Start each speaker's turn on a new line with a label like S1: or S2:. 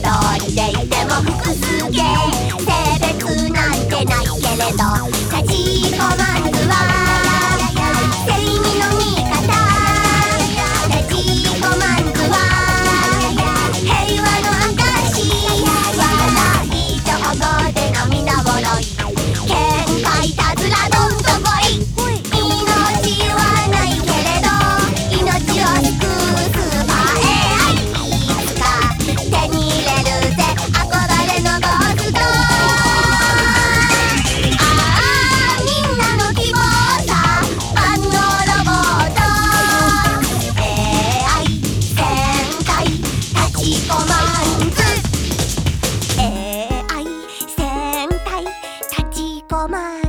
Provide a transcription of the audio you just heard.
S1: 一人でいても複数形性別なんてないけれど立ち込まずは 我们